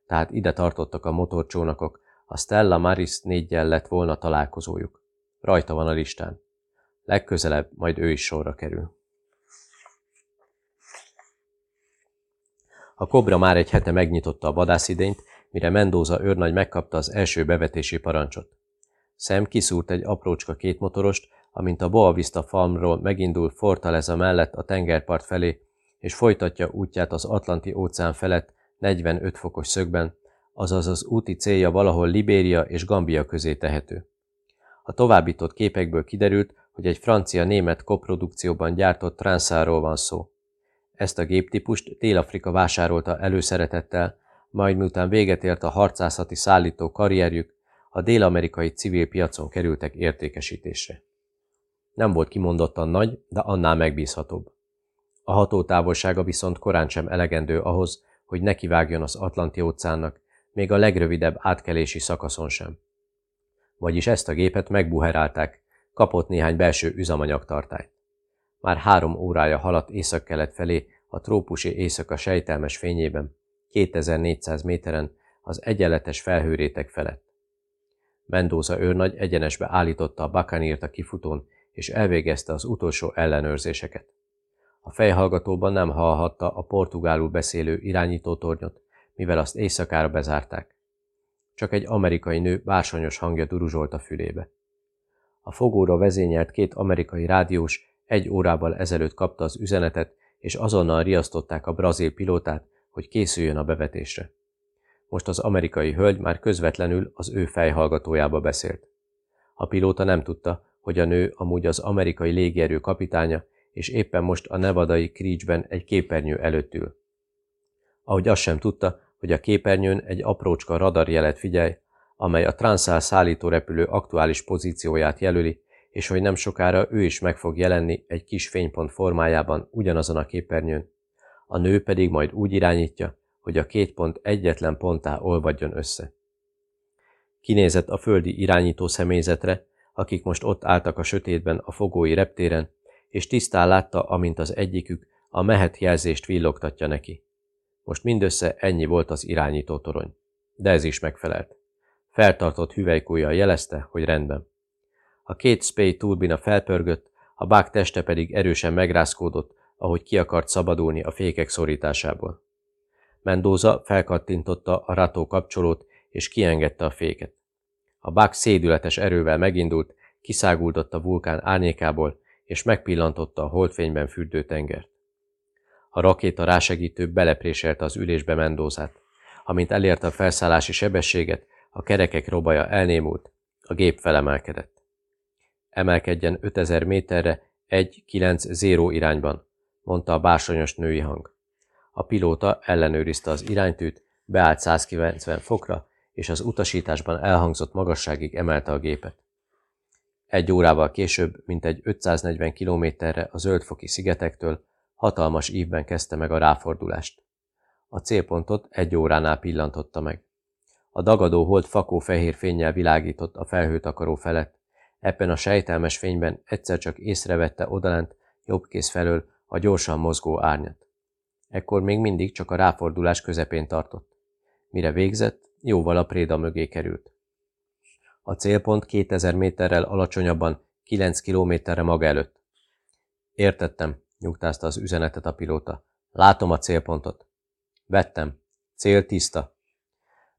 Speaker 1: Tehát ide tartottak a motorcsónakok, a Stella Maris négyel lett volna találkozójuk. Rajta van a listán. Legközelebb majd ő is sorra kerül. A kobra már egy hete megnyitotta a vadászidényt, mire Mendoza őrnagy megkapta az első bevetési parancsot. Sam kiszúrt egy aprócska kétmotorost, amint a Boa Vista farmról megindul Fortaleza mellett a tengerpart felé, és folytatja útját az Atlanti óceán felett 45 fokos szögben, azaz az úti célja valahol Libéria és Gambia közé tehető. A továbbított képekből kiderült, hogy egy francia-német koprodukcióban gyártott transzáról van szó. Ezt a géptípust Dél-Afrika vásárolta előszeretettel, majd miután véget ért a harcászati szállító karrierjük, a dél-amerikai civil piacon kerültek értékesítésre. Nem volt kimondottan nagy, de annál megbízhatóbb. A hatótávolsága viszont korán sem elegendő ahhoz, hogy nekivágjon az Atlanti óceánnak, még a legrövidebb átkelési szakaszon sem. Vagyis ezt a gépet megbuherálták, kapott néhány belső üzemanyagtartályt. Már három órája haladt északkelet felé a trópusi éjszaka sejtelmes fényében, 2400 méteren az egyenletes felhőrétek felett. Mendoza őrnagy egyenesbe állította a Bakanírt a kifutón, és elvégezte az utolsó ellenőrzéseket. A fejhallgatóban nem hallhatta a portugálul beszélő irányítótornyot, mivel azt éjszakára bezárták. Csak egy amerikai nő bársonyos hangja duruzsolt a fülébe. A fogóra vezényelt két amerikai rádiós egy órával ezelőtt kapta az üzenetet, és azonnal riasztották a brazil pilótát, hogy készüljön a bevetésre. Most az amerikai hölgy már közvetlenül az ő fejhallgatójába beszélt. A pilóta nem tudta, hogy a nő amúgy az amerikai légierő kapitánya, és éppen most a nevadai Creechben egy képernyő előtt ül. Ahogy azt sem tudta, hogy a képernyőn egy aprócska radarjelet figyelj, amely a Transzál szállítórepülő aktuális pozícióját jelöli, és hogy nem sokára ő is meg fog jelenni egy kis fénypont formájában ugyanazon a képernyőn. A nő pedig majd úgy irányítja, hogy a két pont egyetlen ponttá olvadjon össze. Kinézett a földi irányító személyzetre, akik most ott álltak a sötétben a fogói reptéren, és tisztán látta, amint az egyikük a mehet jelzést villogtatja neki. Most mindössze ennyi volt az irányító torony. De ez is megfelelt. Feltartott hüvelykújjal jelezte, hogy rendben. A két Spay turbina felpörgött, a bák teste pedig erősen megrázkódott, ahogy ki akart szabadulni a fékek szorításából. Mendoza felkattintotta a rató kapcsolót, és kiengedte a féket. A bák szédületes erővel megindult, kiszáguldott a vulkán árnyékából, és megpillantotta a holdfényben fürdő tengert. A rakéta rásegítő belepréselte az ülésbe Mendozát. Amint elérte a felszállási sebességet, a kerekek robaja elnémult, a gép felemelkedett. Emelkedjen 5000 méterre, 1-9-0 irányban, mondta a bársonyos női hang. A pilóta ellenőrizte az iránytűt, beállt 190 fokra, és az utasításban elhangzott magasságig emelte a gépet. Egy órával később, mint egy 540 kilométerre a zöldfoki szigetektől, hatalmas ívben kezdte meg a ráfordulást. A célpontot egy óránál pillantotta meg. A dagadó hold fakó fehér fényjel világított a felhőtakaró felett. Ebben a sejtelmes fényben egyszer csak észrevette odalent, jobb kéz felől a gyorsan mozgó árnyat. Ekkor még mindig csak a ráfordulás közepén tartott. Mire végzett, jóval a préda mögé került. A célpont 2000 méterrel alacsonyabban, 9 kilométerre maga előtt. Értettem, nyugtázta az üzenetet a pilóta. Látom a célpontot. Vettem. Cél tiszta.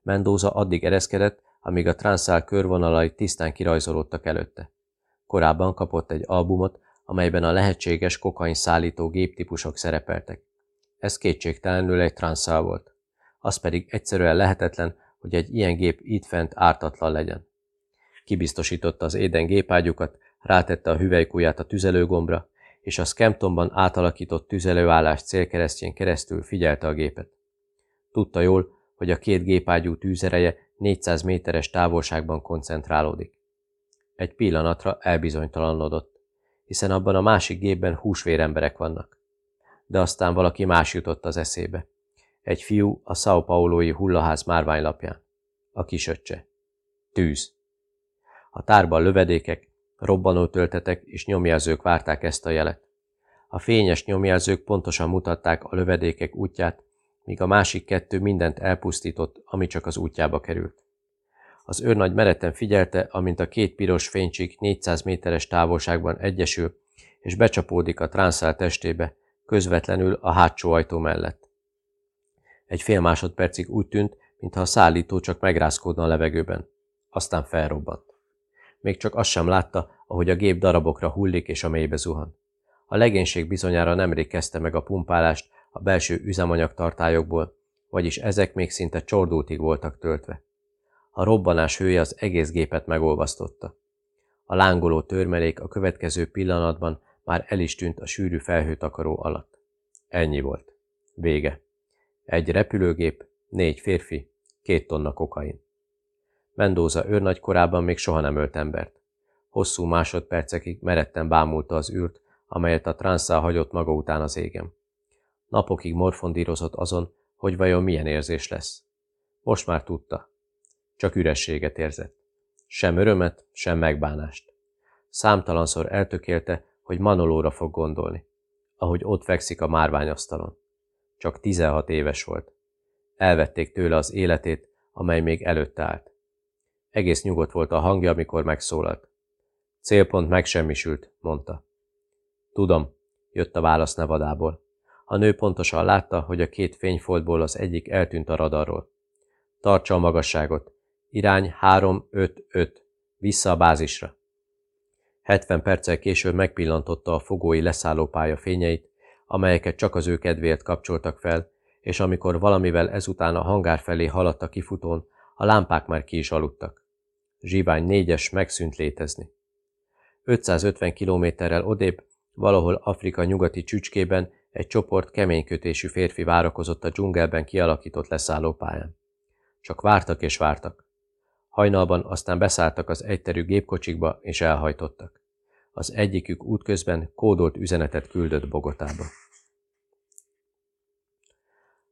Speaker 1: Mendoza addig ereszkedett, amíg a transzál körvonalai tisztán kirajzolódtak előtte. Korábban kapott egy albumot, amelyben a lehetséges kokain szállító géptípusok szerepeltek. Ez kétségtelenül egy transzál volt. Az pedig egyszerűen lehetetlen, hogy egy ilyen gép itt fent ártatlan legyen. Kibiztosította az éden gépágyukat, rátette a hüvelykujját a tüzelőgombra, és a Skemptonban átalakított tüzelőállás célkeresztjén keresztül figyelte a gépet. Tudta jól, hogy a két gépágyú tűzereje 400 méteres távolságban koncentrálódik. Egy pillanatra elbizonytalanodott, hiszen abban a másik gépben húsvéremberek vannak. De aztán valaki más jutott az eszébe. Egy fiú a São Paulói hullaház márványlapján. A kisöccse. Tűz. A tárban lövedékek, Robbanó töltetek és nyomjelzők várták ezt a jelet. A fényes nyomjelzők pontosan mutatták a lövedékek útját, míg a másik kettő mindent elpusztított, ami csak az útjába került. Az őrnagy meretten figyelte, amint a két piros fénycsik 400 méteres távolságban egyesül, és becsapódik a tránszál testébe, közvetlenül a hátsó ajtó mellett. Egy fél másodpercig úgy tűnt, mintha a szállító csak megrázkódna a levegőben. Aztán felrobbant. Még csak azt sem látta, ahogy a gép darabokra hullik és a mélybe zuhan. A legénység bizonyára nemrég kezdte meg a pumpálást a belső üzemanyag tartályokból, vagyis ezek még szinte csordultig voltak töltve. A robbanás hője az egész gépet megolvasztotta. A lángoló törmelék a következő pillanatban már el is tűnt a sűrű felhőtakaró alatt. Ennyi volt. Vége. Egy repülőgép, négy férfi, két tonna kokain. Mendoza őrnagy korában még soha nem ölt embert. Hosszú másodpercekig meretten bámulta az űrt, amelyet a transzál hagyott maga után az égen. Napokig morfondírozott azon, hogy vajon milyen érzés lesz. Most már tudta. Csak ürességet érzett. Sem örömet, sem megbánást. Számtalanszor eltökélte, hogy Manolóra fog gondolni, ahogy ott fekszik a márványasztalon. Csak 16 éves volt. Elvették tőle az életét, amely még előtte állt. Egész nyugodt volt a hangja, amikor megszólalt. Célpont megsemmisült, mondta. Tudom, jött a válasz Nevadából. A nő pontosan látta, hogy a két fényfoltból az egyik eltűnt a radarról. Tartsa a magasságot. Irány 3-5-5. Vissza a bázisra. 70 perccel később megpillantotta a fogói leszállópálya fényeit, amelyeket csak az ő kedvéért kapcsoltak fel, és amikor valamivel ezután a hangár felé haladt a kifutón, a lámpák már ki is aludtak. Zsivány négyes megszűnt létezni. 550 kilométerrel odébb, valahol Afrika nyugati csücskében egy csoport keménykötésű férfi várakozott a dzsungelben kialakított leszállópályán. Csak vártak és vártak. Hajnalban aztán beszálltak az egyterű gépkocsikba és elhajtottak. Az egyikük útközben kódolt üzenetet küldött Bogotába.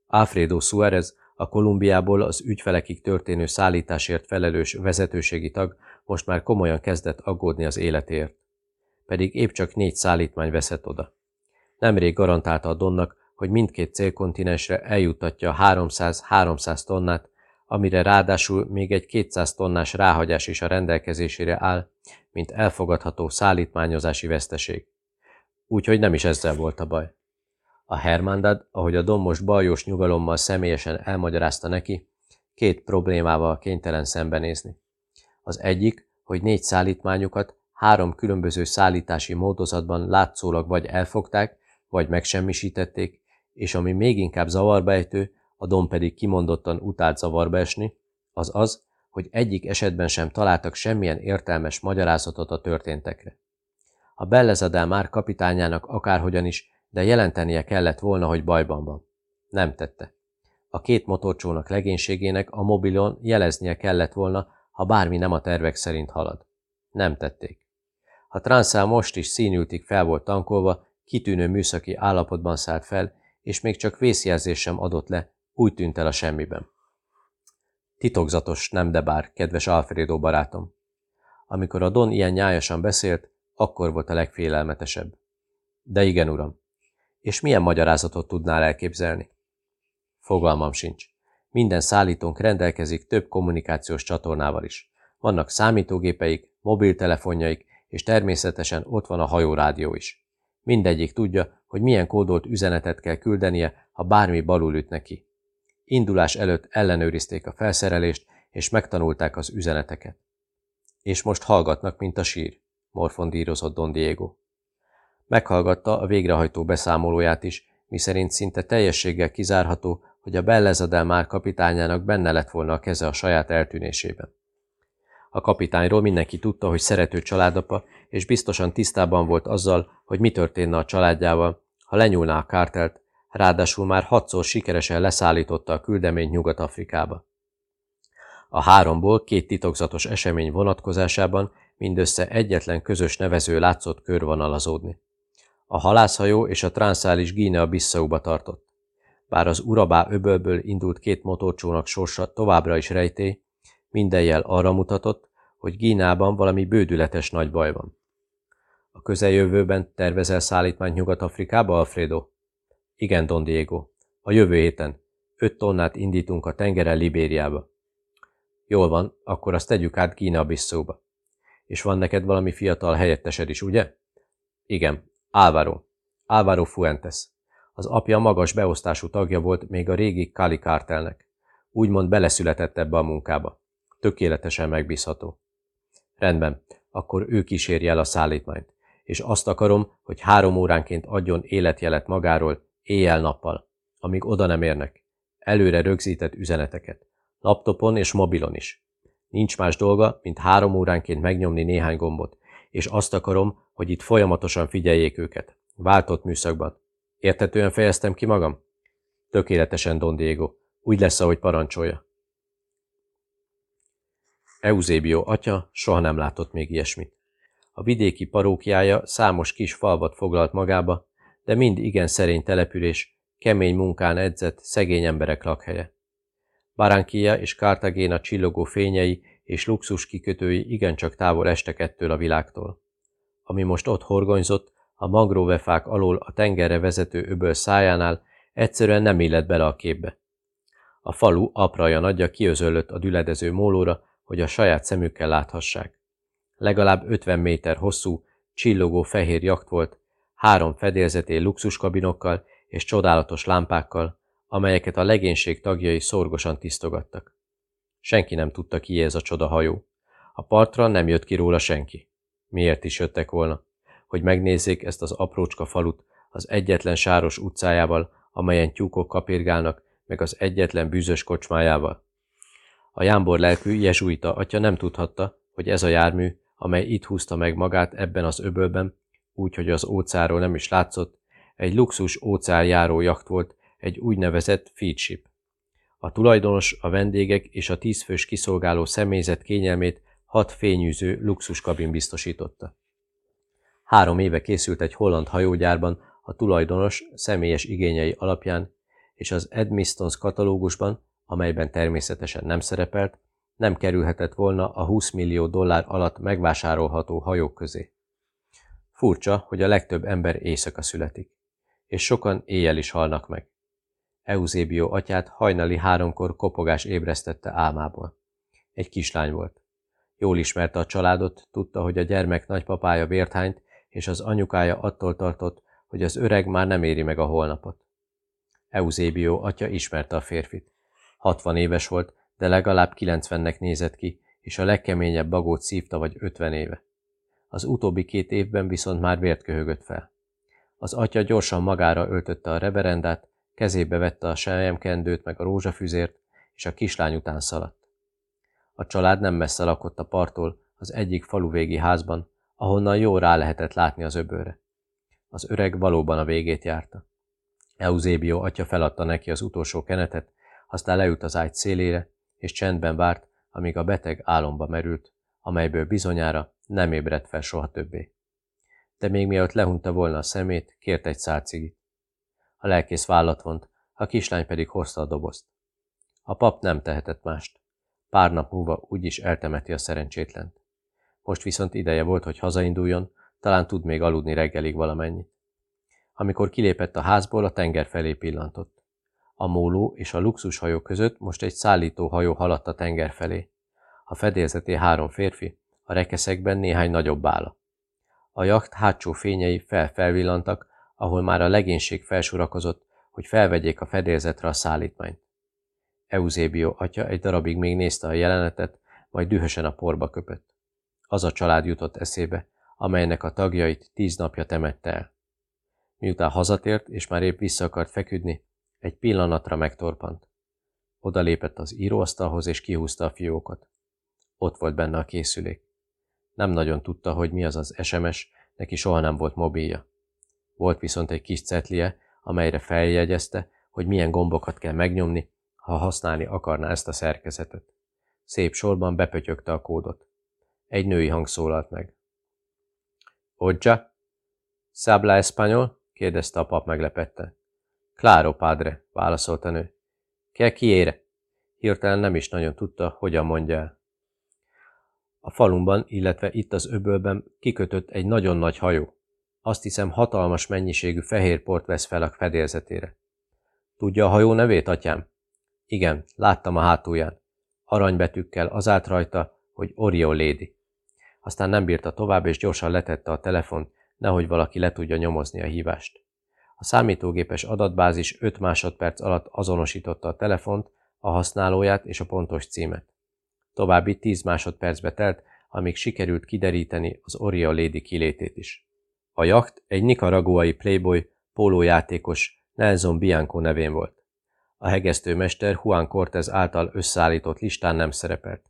Speaker 1: Alfredo Suárez, a Kolumbiából az ügyfelekig történő szállításért felelős vezetőségi tag most már komolyan kezdett aggódni az életért. Pedig épp csak négy szállítmány veszett oda. Nemrég garantálta a Donnak, hogy mindkét célkontinensre eljuttatja 300-300 tonnát, amire ráadásul még egy 200 tonnás ráhagyás is a rendelkezésére áll, mint elfogadható szállítmányozási veszteség. Úgyhogy nem is ezzel volt a baj. A Hermandad, ahogy a Don most baljós nyugalommal személyesen elmagyarázta neki, két problémával kénytelen szembenézni. Az egyik, hogy négy szállítmányukat három különböző szállítási módozatban látszólag vagy elfogták, vagy megsemmisítették, és ami még inkább zavarba ejtő, a Don pedig kimondottan utált zavarba esni, az az, hogy egyik esetben sem találtak semmilyen értelmes magyarázatot a történtekre. A Bellezadel már kapitányának akárhogyan is, de jelentenie kellett volna, hogy bajban van. Nem tette. A két motorcsónak legénységének a mobilon jeleznie kellett volna, ha bármi nem a tervek szerint halad. Nem tették. A transzál most is színültig fel volt tankolva, kitűnő műszaki állapotban szállt fel, és még csak vészjelzés sem adott le, úgy tűnt el a semmiben. Titokzatos, nem de bár, kedves Alfredo barátom. Amikor a Don ilyen nyájasan beszélt, akkor volt a legfélelmetesebb. De igen, uram. És milyen magyarázatot tudnál elképzelni? Fogalmam sincs. Minden szállítónk rendelkezik több kommunikációs csatornával is. Vannak számítógépeik, mobiltelefonjaik, és természetesen ott van a hajórádió is. Mindegyik tudja, hogy milyen kódolt üzenetet kell küldenie, ha bármi balul üt neki. Indulás előtt ellenőrizték a felszerelést, és megtanulták az üzeneteket. És most hallgatnak, mint a sír, morfondírozott Don Diego. Meghallgatta a végrehajtó beszámolóját is, miszerint szinte teljességgel kizárható, hogy a Bellezadel már kapitányának benne lett volna a keze a saját eltűnésében. A kapitányról mindenki tudta, hogy szerető családapa, és biztosan tisztában volt azzal, hogy mi történne a családjával, ha lenyúlná a kártelt, ráadásul már hatszor sikeresen leszállította a küldeményt Nyugat-Afrikába. A háromból két titokzatos esemény vonatkozásában mindössze egyetlen közös nevező látszott körvonalazódni. A halászhajó és a transzális Gínea Bissauba tartott. Bár az Urabá öbölből indult két motorcsónak sorsa továbbra is rejtély, minden jel arra mutatott, hogy Gínában valami bődületes nagy baj van. A közeljövőben tervezel szállítmányt Nyugat-Afrikába, Alfredo? Igen, Don Diego. A jövő héten. Öt tonnát indítunk a tengeren Libériába. Jól van, akkor azt tegyük át Kína Bissóba. És van neked valami fiatal helyettesed is, ugye? Igen, Álvaro. Álvaro Fuentes. Az apja magas beosztású tagja volt még a régi Kali kártelnek. Úgymond beleszületett ebbe a munkába. Tökéletesen megbízható. Rendben, akkor ő kísérje el a szállítmányt. És azt akarom, hogy három óránként adjon életjelet magáról, éjjel-nappal, amíg oda nem érnek. Előre rögzített üzeneteket. Laptopon és mobilon is. Nincs más dolga, mint három óránként megnyomni néhány gombot, és azt akarom, hogy itt folyamatosan figyeljék őket. Váltott műszakban. Értetően fejeztem ki magam? Tökéletesen, Don Diego. Úgy lesz, ahogy parancsolja. Eusebio atya soha nem látott még ilyesmit. A vidéki parókiája számos kis falvat foglalt magába, de mind igen szerény település, kemény munkán edzett, szegény emberek lakhelye. Barranquilla és Cartagena csillogó fényei és luxus kikötői igencsak távol estek ettől a világtól. Ami most ott horgonyzott, a mangróvefák alól a tengerre vezető öböl szájánál egyszerűen nem illett bele a képbe. A falu apraja nagyja kiözöllött a düledező mólóra, hogy a saját szemükkel láthassák. Legalább 50 méter hosszú, csillogó fehér jakt volt, három fedélzeté luxuskabinokkal és csodálatos lámpákkal, amelyeket a legénység tagjai szorgosan tisztogattak. Senki nem tudta, ki ez a csoda hajó. A partra nem jött ki róla senki. Miért is jöttek volna? Hogy megnézzék ezt az aprócska falut az egyetlen sáros utcájával, amelyen tyúkok kapirgálnak, meg az egyetlen bűzös kocsmájával. A jámbor lelkű jezsuita atya nem tudhatta, hogy ez a jármű, amely itt húzta meg magát ebben az öbölben, úgy, hogy az óceáról nem is látszott, egy luxus óceánjáró jacht volt, egy úgynevezett feedship. A tulajdonos, a vendégek és a tízfős kiszolgáló személyzet kényelmét hat fényűző luxuskabin biztosította. Három éve készült egy holland hajógyárban a tulajdonos személyes igényei alapján, és az Edmistons katalógusban, amelyben természetesen nem szerepelt, nem kerülhetett volna a 20 millió dollár alatt megvásárolható hajók közé. Furcsa, hogy a legtöbb ember éjszaka születik, és sokan éjjel is halnak meg. Eusebio atyát hajnali háromkor kopogás ébresztette álmából. Egy kislány volt. Jól ismerte a családot, tudta, hogy a gyermek nagypapája vérthányt, és az anyukája attól tartott, hogy az öreg már nem éri meg a holnapot. Eusebio atya ismerte a férfit. Hatvan éves volt, de legalább kilencvennek nézett ki, és a legkeményebb bagót szívta vagy ötven éve. Az utóbbi két évben viszont már vért köhögött fel. Az atya gyorsan magára öltötte a reverendát, kezébe vette a selyemkendőt meg a rózsafüzért, és a kislány után szaladt. A család nem messze lakott a parttól, az egyik faluvégi házban, ahonnan jól rá lehetett látni az öbölre. Az öreg valóban a végét járta. Eusebio atya feladta neki az utolsó kenetet, aztán leült az ágy szélére, és csendben várt, amíg a beteg álomba merült, amelyből bizonyára nem ébredt fel soha többé. De még mielőtt lehunta volna a szemét, kért egy szál cigit. A lelkész vállat vont, a kislány pedig hozta a dobozt. A pap nem tehetett mást. Pár nap múlva úgyis eltemeti a szerencsétlent. Most viszont ideje volt, hogy hazainduljon, talán tud még aludni reggelig valamennyit. Amikor kilépett a házból, a tenger felé pillantott. A móló és a luxushajó között most egy szállító hajó haladt a tenger felé. A fedélzeté három férfi, a rekeszekben néhány nagyobb álla. A jacht hátsó fényei felfelvillantak, ahol már a legénység felsorakozott, hogy felvegyék a fedélzetre a szállítmányt. Eusebio atya egy darabig még nézte a jelenetet, majd dühösen a porba köpött. Az a család jutott eszébe, amelynek a tagjait tíz napja temette el. Miután hazatért, és már épp vissza akart feküdni, egy pillanatra megtorpant. Oda lépett az íróasztalhoz, és kihúzta a fiókot. Ott volt benne a készülék. Nem nagyon tudta, hogy mi az az SMS, neki soha nem volt mobilja. Volt viszont egy kis cetlie, amelyre feljegyezte, hogy milyen gombokat kell megnyomni, ha használni akarná ezt a szerkezetet. Szép sorban bepötyögte a kódot. Egy női hang szólalt meg. Odja? Szabla español? kérdezte a pap meglepette. Claro, padre, válaszolt a nő. Ke kiére? Hirtelen nem is nagyon tudta, hogyan mondja el. A falumban, illetve itt az öbölben kikötött egy nagyon nagy hajó. Azt hiszem hatalmas mennyiségű fehér port vesz fel a fedélzetére. Tudja a hajó nevét, atyám? Igen, láttam a hátulján. aranybetűkkel az állt rajta, hogy Orion Lady. Aztán nem bírta tovább, és gyorsan letette a telefont, nehogy valaki le tudja nyomozni a hívást. A számítógépes adatbázis 5 másodperc alatt azonosította a telefont, a használóját és a pontos címet. További 10 másodpercbe telt, amíg sikerült kideríteni az Orion Lady kilétét is. A jakt egy nikaraguai playboy pólójátékos Nelson Bianco nevén volt. A hegesztőmester Juan Cortez által összeállított listán nem szerepelt.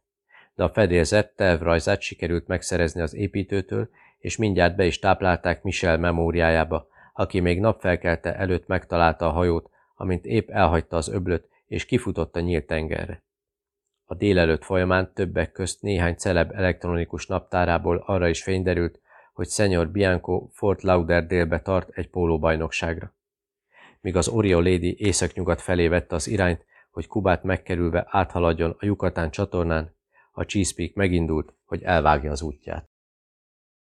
Speaker 1: De a fedélzet tervrajzát sikerült megszerezni az építőtől, és mindjárt be is táplálták Michel memóriájába, aki még napfelkelte előtt megtalálta a hajót, amint épp elhagyta az öblöt, és kifutott a nyílt tengerre. A délelőtt folyamán többek közt néhány celeb elektronikus naptárából arra is fényderült, hogy Szenyor Bianco Fort Lauderdale-be tart egy pólóbajnokságra. Míg az Orion Lady északnyugat felé vette az irányt, hogy Kubát megkerülve áthaladjon a Yucatán csatornán, a Chesapeake megindult, hogy elvágja az útját.